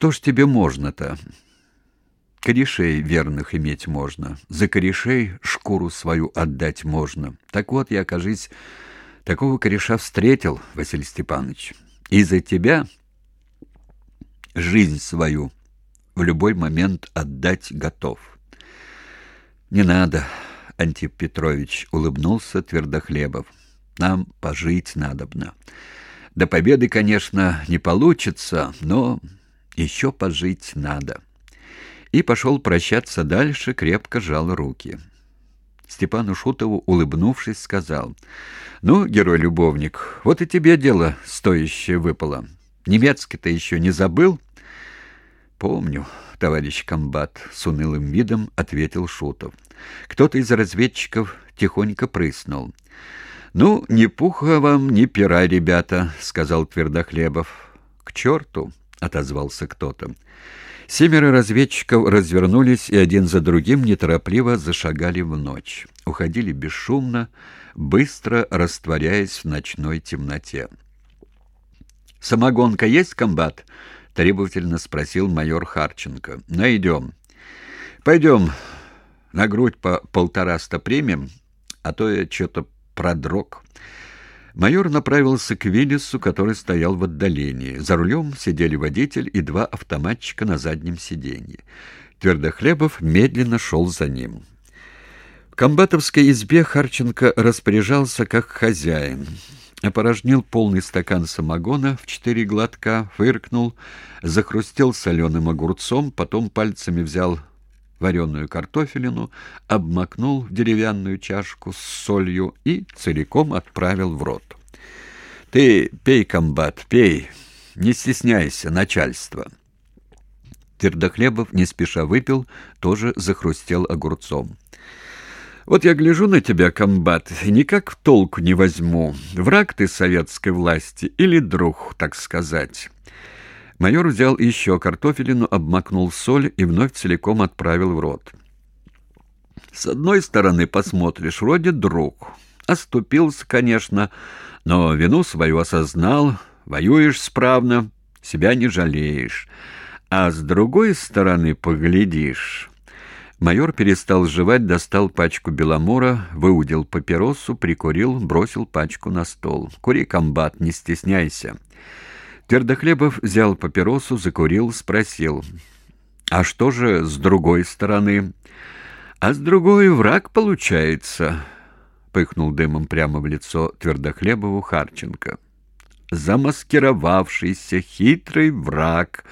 что ж тебе можно-то? Корешей верных иметь можно, за корешей шкуру свою отдать можно. Так вот, я, кажись, такого кореша встретил, Василий Степанович. И за тебя жизнь свою в любой момент отдать готов. Не надо, Антип Петрович улыбнулся Твердохлебов. Нам пожить надобно. До победы, конечно, не получится, но еще пожить надо и пошел прощаться дальше, крепко жал руки. Степану Шутову, улыбнувшись, сказал, «Ну, герой-любовник, вот и тебе дело стоящее выпало. Немецкий-то еще не забыл?» «Помню, товарищ комбат», — с унылым видом ответил Шутов. Кто-то из разведчиков тихонько прыснул. «Ну, ни пуха вам, ни пера, ребята», — сказал Твердохлебов. «К черту!» — отозвался кто-то. Семеро разведчиков развернулись и один за другим неторопливо зашагали в ночь. Уходили бесшумно, быстро растворяясь в ночной темноте. «Самогонка есть, комбат?» — требовательно спросил майор Харченко. «Найдем. Пойдем на грудь по полтораста примем, а то я что-то продрог». Майор направился к Виллису, который стоял в отдалении. За рулем сидели водитель и два автоматчика на заднем сиденье. Твердохлебов медленно шел за ним. В комбатовской избе Харченко распоряжался как хозяин. Опорожнил полный стакан самогона в четыре глотка, фыркнул, захрустел соленым огурцом, потом пальцами взял вареную картофелину, обмакнул в деревянную чашку с солью и целиком отправил в рот. «Ты пей, комбат, пей, не стесняйся, начальство». Твердохлебов не спеша выпил, тоже захрустел огурцом. «Вот я гляжу на тебя, комбат, и никак в толку не возьму, враг ты советской власти или друг, так сказать». Майор взял еще картофелину, обмакнул соль и вновь целиком отправил в рот. С одной стороны, посмотришь, вроде друг. Оступился, конечно, но вину свою осознал, воюешь справно, себя не жалеешь. А с другой стороны, поглядишь... Майор перестал жевать, достал пачку беломора, выудил папиросу, прикурил, бросил пачку на стол. «Кури, комбат, не стесняйся». Твердохлебов взял папиросу, закурил, спросил. «А что же с другой стороны?» «А с другой враг получается», — пыхнул дымом прямо в лицо Твердохлебову Харченко. «Замаскировавшийся хитрый враг».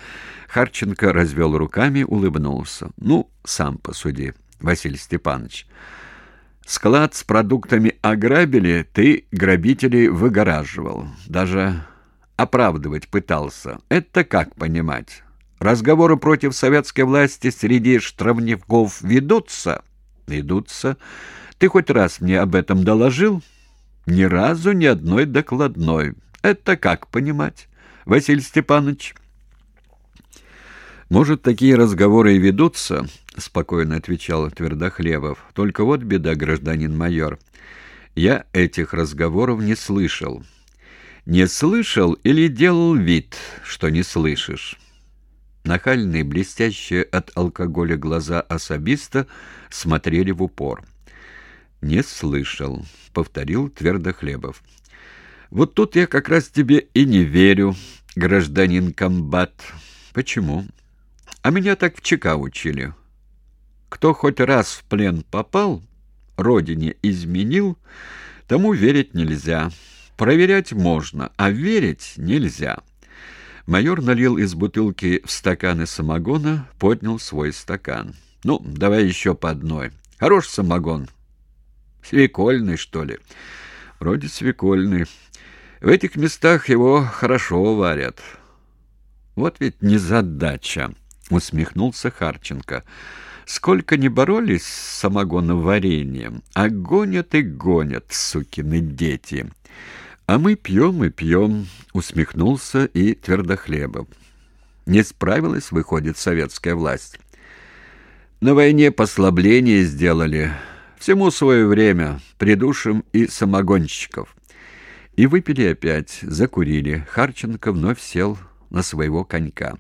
Харченко развел руками, улыбнулся. «Ну, сам посуди, Василий Степанович». Склад с продуктами ограбили, ты грабителей выгораживал. Даже оправдывать пытался. Это как понимать? Разговоры против советской власти среди штрафников ведутся? Ведутся. Ты хоть раз мне об этом доложил? Ни разу ни одной докладной. Это как понимать, Василий Степанович? Может, такие разговоры и ведутся, спокойно отвечал Твердохлебов. Только вот беда, гражданин майор. Я этих разговоров не слышал. Не слышал или делал вид, что не слышишь? Нахальные, блестящие от алкоголя глаза особиста смотрели в упор. «Не слышал», — повторил Твердохлебов. «Вот тут я как раз тебе и не верю, гражданин комбат. Почему? А меня так в ЧК учили. Кто хоть раз в плен попал, родине изменил, тому верить нельзя». Проверять можно, а верить нельзя. Майор налил из бутылки в стаканы самогона, поднял свой стакан. «Ну, давай еще по одной. Хорош самогон. Свекольный, что ли?» «Вроде свекольный. В этих местах его хорошо варят». «Вот ведь незадача», — усмехнулся Харченко. «Сколько не боролись с самогоноварением, а гонят и гонят, сукины дети». «А мы пьем и пьем», — усмехнулся и Твердохлебов. «Не справилась, выходит, советская власть. На войне послабление сделали. Всему свое время, придушим и самогонщиков». И выпили опять, закурили. Харченко вновь сел на своего конька.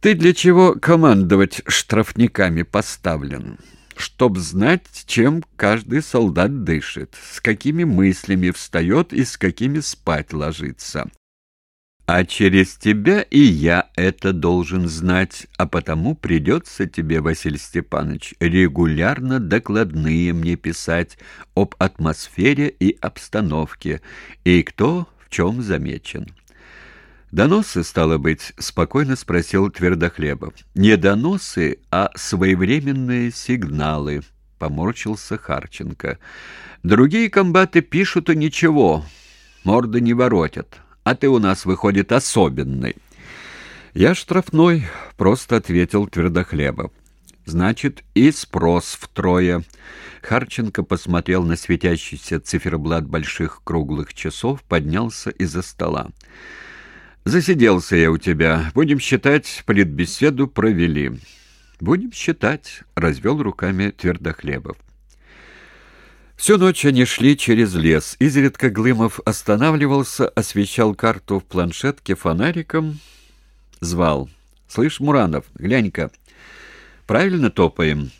Ты для чего командовать штрафниками поставлен? Чтоб знать, чем каждый солдат дышит, с какими мыслями встает и с какими спать ложится. А через тебя и я это должен знать, а потому придется тебе, Василий Степанович, регулярно докладные мне писать об атмосфере и обстановке, и кто в чем замечен. «Доносы, стало быть?» — спокойно спросил Твердохлебов. «Не доносы, а своевременные сигналы», — поморщился Харченко. «Другие комбаты пишут и ничего, морды не воротят, а ты у нас, выходит, особенный». «Я штрафной», — просто ответил Твердохлебов. «Значит, и спрос втрое». Харченко посмотрел на светящийся циферблат больших круглых часов, поднялся из-за стола. Засиделся я у тебя. Будем считать, политбеседу провели. Будем считать, развел руками Твердохлебов. Всю ночь они шли через лес. Изредка Глымов останавливался, освещал карту в планшетке фонариком, звал. «Слышь, Муранов, глянь-ка. Правильно топаем?»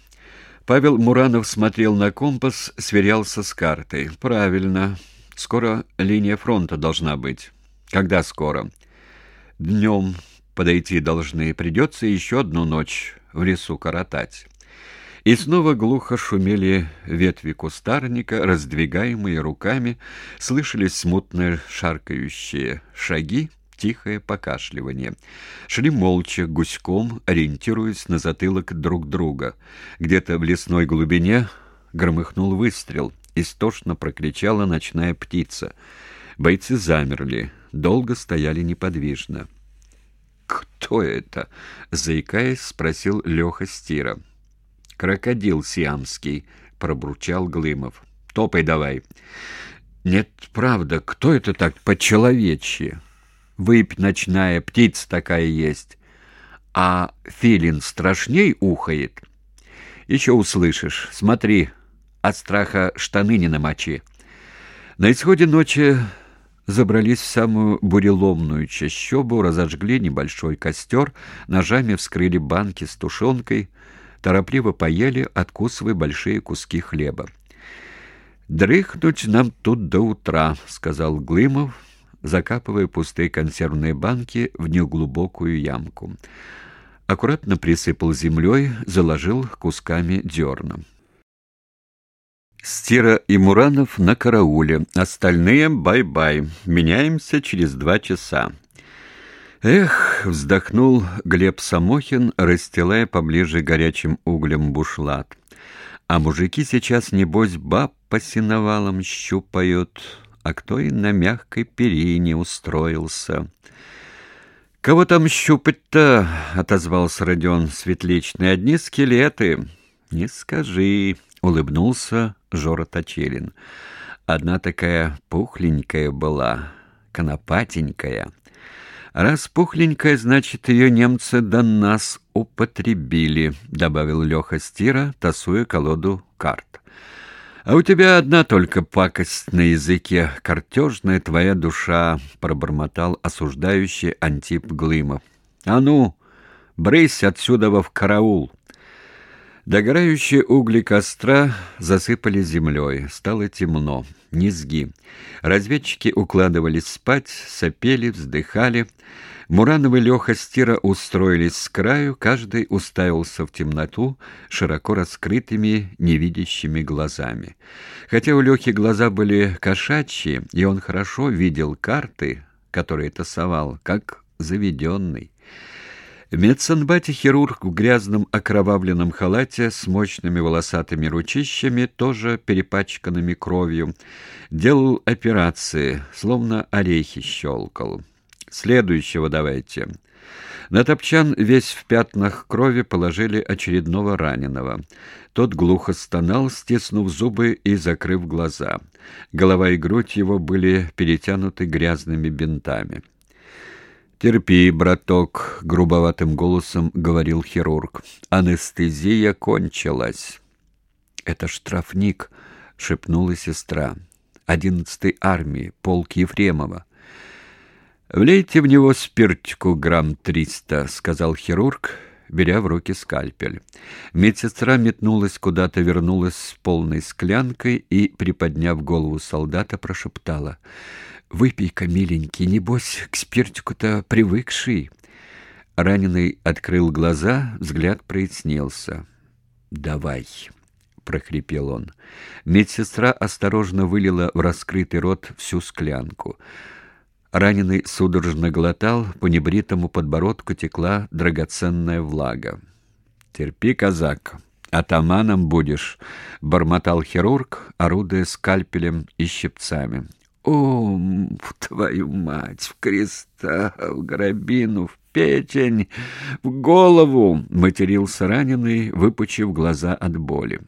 Павел Муранов смотрел на компас, сверялся с картой. «Правильно. Скоро линия фронта должна быть». «Когда скоро?» Днем подойти должны, придется еще одну ночь в лесу коротать. И снова глухо шумели ветви кустарника, раздвигаемые руками, слышались смутные шаркающие шаги, тихое покашливание. Шли молча, гуськом, ориентируясь на затылок друг друга. Где-то в лесной глубине громыхнул выстрел, истошно прокричала ночная птица. Бойцы замерли, долго стояли неподвижно. «Кто это?» — заикаясь, спросил Леха Стира. «Крокодил сиамский», — пробурчал Глымов. «Топай давай». «Нет, правда, кто это так по-человечьи? Выпь ночная, птица такая есть. А филин страшней ухает. Еще услышишь. Смотри, от страха штаны не намочи». На исходе ночи забрались в самую буреломную чащобу, разожгли небольшой костер, ножами вскрыли банки с тушенкой, торопливо поели, откусывая большие куски хлеба. «Дрыхнуть нам тут до утра», — сказал Глымов, закапывая пустые консервные банки в неглубокую ямку. Аккуратно присыпал землей, заложил кусками дерна. Стира и Муранов на карауле. Остальные бай-бай. Меняемся через два часа. Эх, вздохнул Глеб Самохин, расстилая поближе к горячим углям бушлат. А мужики сейчас, небось, баб по сеновалам щупают, а кто и на мягкой перине устроился. «Кого там щупать-то?» — отозвался Родион Светличный. «Одни скелеты». «Не скажи», — улыбнулся Жора Точелин. Одна такая пухленькая была, конопатенькая. Раз пухленькая, значит, ее немцы до нас употребили, добавил Леха Стира, тасуя колоду карт. А у тебя одна только пакость на языке, картежная твоя душа, пробормотал осуждающий Антип Глымов. А ну, брысь отсюда в караул. Догорающие угли костра засыпали землей. Стало темно. Низги. Разведчики укладывались спать, сопели, вздыхали. Муранов и Леха Стира устроились с краю, каждый уставился в темноту широко раскрытыми, невидящими глазами. Хотя у Лехи глаза были кошачьи, и он хорошо видел карты, которые тасовал, как заведенный. В медсанбате хирург в грязном окровавленном халате с мощными волосатыми ручищами, тоже перепачканными кровью, делал операции, словно орехи щелкал. «Следующего давайте». На топчан весь в пятнах крови положили очередного раненого. Тот глухо стонал, стиснув зубы и закрыв глаза. Голова и грудь его были перетянуты грязными бинтами. «Терпи, браток», — грубоватым голосом говорил хирург. «Анестезия кончилась». «Это штрафник», — шепнула сестра. «Одиннадцатой армии, полк Ефремова». «Влейте в него спиртику грамм триста», — сказал хирург, беря в руки скальпель. Медсестра метнулась куда-то, вернулась с полной склянкой и, приподняв голову солдата, прошептала. «Выпей-ка, миленький, небось, к спиртику-то привыкший». Раненый открыл глаза, взгляд прояснился. «Давай» прохрипел он. Медсестра осторожно вылила в раскрытый рот всю склянку. Раненый судорожно глотал, по небритому подбородку текла драгоценная влага. «Терпи, казак, атаманом будешь», — бормотал хирург, орудуя скальпелем и щипцами. «О, твою мать, в креста, в грабину, в печень, в голову!» — матерился раненый, выпучив глаза от боли.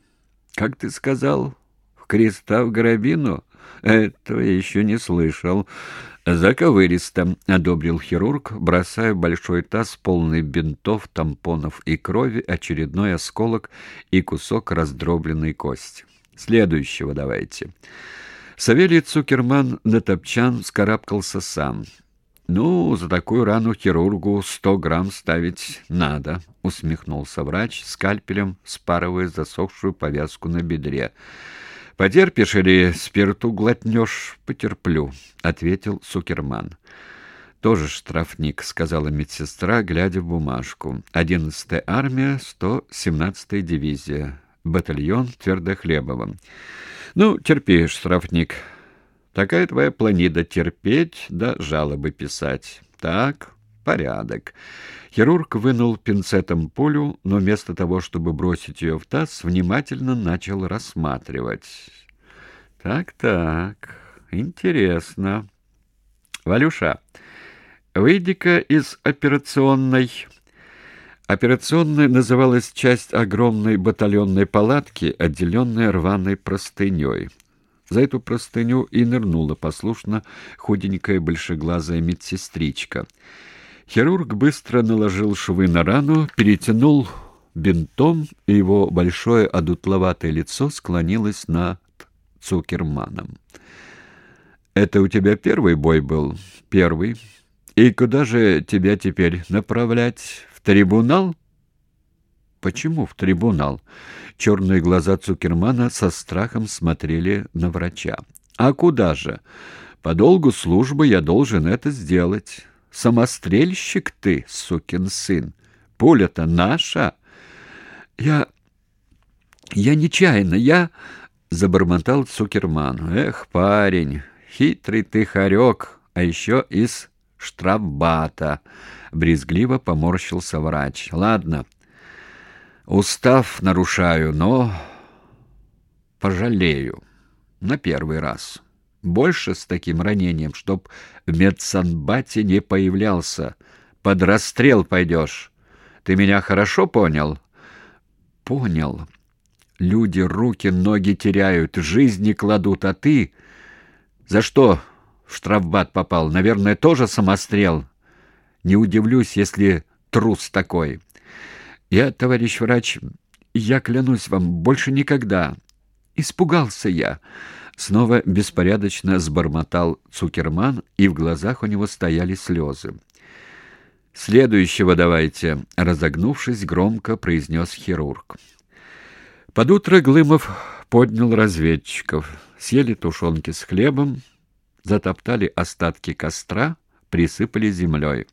«Как ты сказал, в креста в грабину?» «Этого я еще не слышал». «Заковыристо», — одобрил хирург, бросая в большой таз полный бинтов, тампонов и крови очередной осколок и кусок раздробленной кости. «Следующего давайте». Савелий Цукерман на топчан скарабкался сам. «Ну, за такую рану хирургу сто грамм ставить надо», — усмехнулся врач, скальпелем спарывая засохшую повязку на бедре. «Потерпишь или спирту глотнешь?» «Потерплю», — ответил Сукерман. «Тоже штрафник», — сказала медсестра, глядя в бумажку. «Одиннадцатая армия, сто семнадцатая дивизия, батальон Твердохлебова». «Ну, терпи, штрафник». Такая твоя планида терпеть да жалобы писать. Так, порядок. Хирург вынул пинцетом пулю, но вместо того, чтобы бросить ее в таз, внимательно начал рассматривать. Так-так, интересно. Валюша, выйди-ка из операционной... Операционной называлась часть огромной батальонной палатки, отделенная рваной простыней. За эту простыню и нырнула послушно худенькая большеглазая медсестричка. Хирург быстро наложил швы на рану, перетянул бинтом, и его большое одутловатое лицо склонилось над Цукерманом. «Это у тебя первый бой был?» «Первый. И куда же тебя теперь направлять? Трибунал?» Почему в трибунал? Черные глаза Цукермана со страхом смотрели на врача. А куда же? По долгу службы я должен это сделать. Самострельщик ты, сукин сын. Пуля-то наша. Я... я нечаянно, я... Забормотал Цукерман. Эх, парень, хитрый ты хорек, а еще из штрафбата. Брезгливо поморщился врач. Ладно, Устав нарушаю, но пожалею. На первый раз. Больше с таким ранением, чтоб в медсанбате не появлялся. Под расстрел пойдешь. Ты меня хорошо понял? Понял. Люди руки, ноги теряют, жизни кладут, а ты... За что в штрафбат попал? Наверное, тоже самострел. Не удивлюсь, если трус такой. Я, товарищ врач, я клянусь вам, больше никогда. Испугался я. Снова беспорядочно сбормотал Цукерман, и в глазах у него стояли слезы. «Следующего давайте», — разогнувшись, громко произнес хирург. Под утро Глымов поднял разведчиков. Съели тушенки с хлебом, затоптали остатки костра, присыпали землей.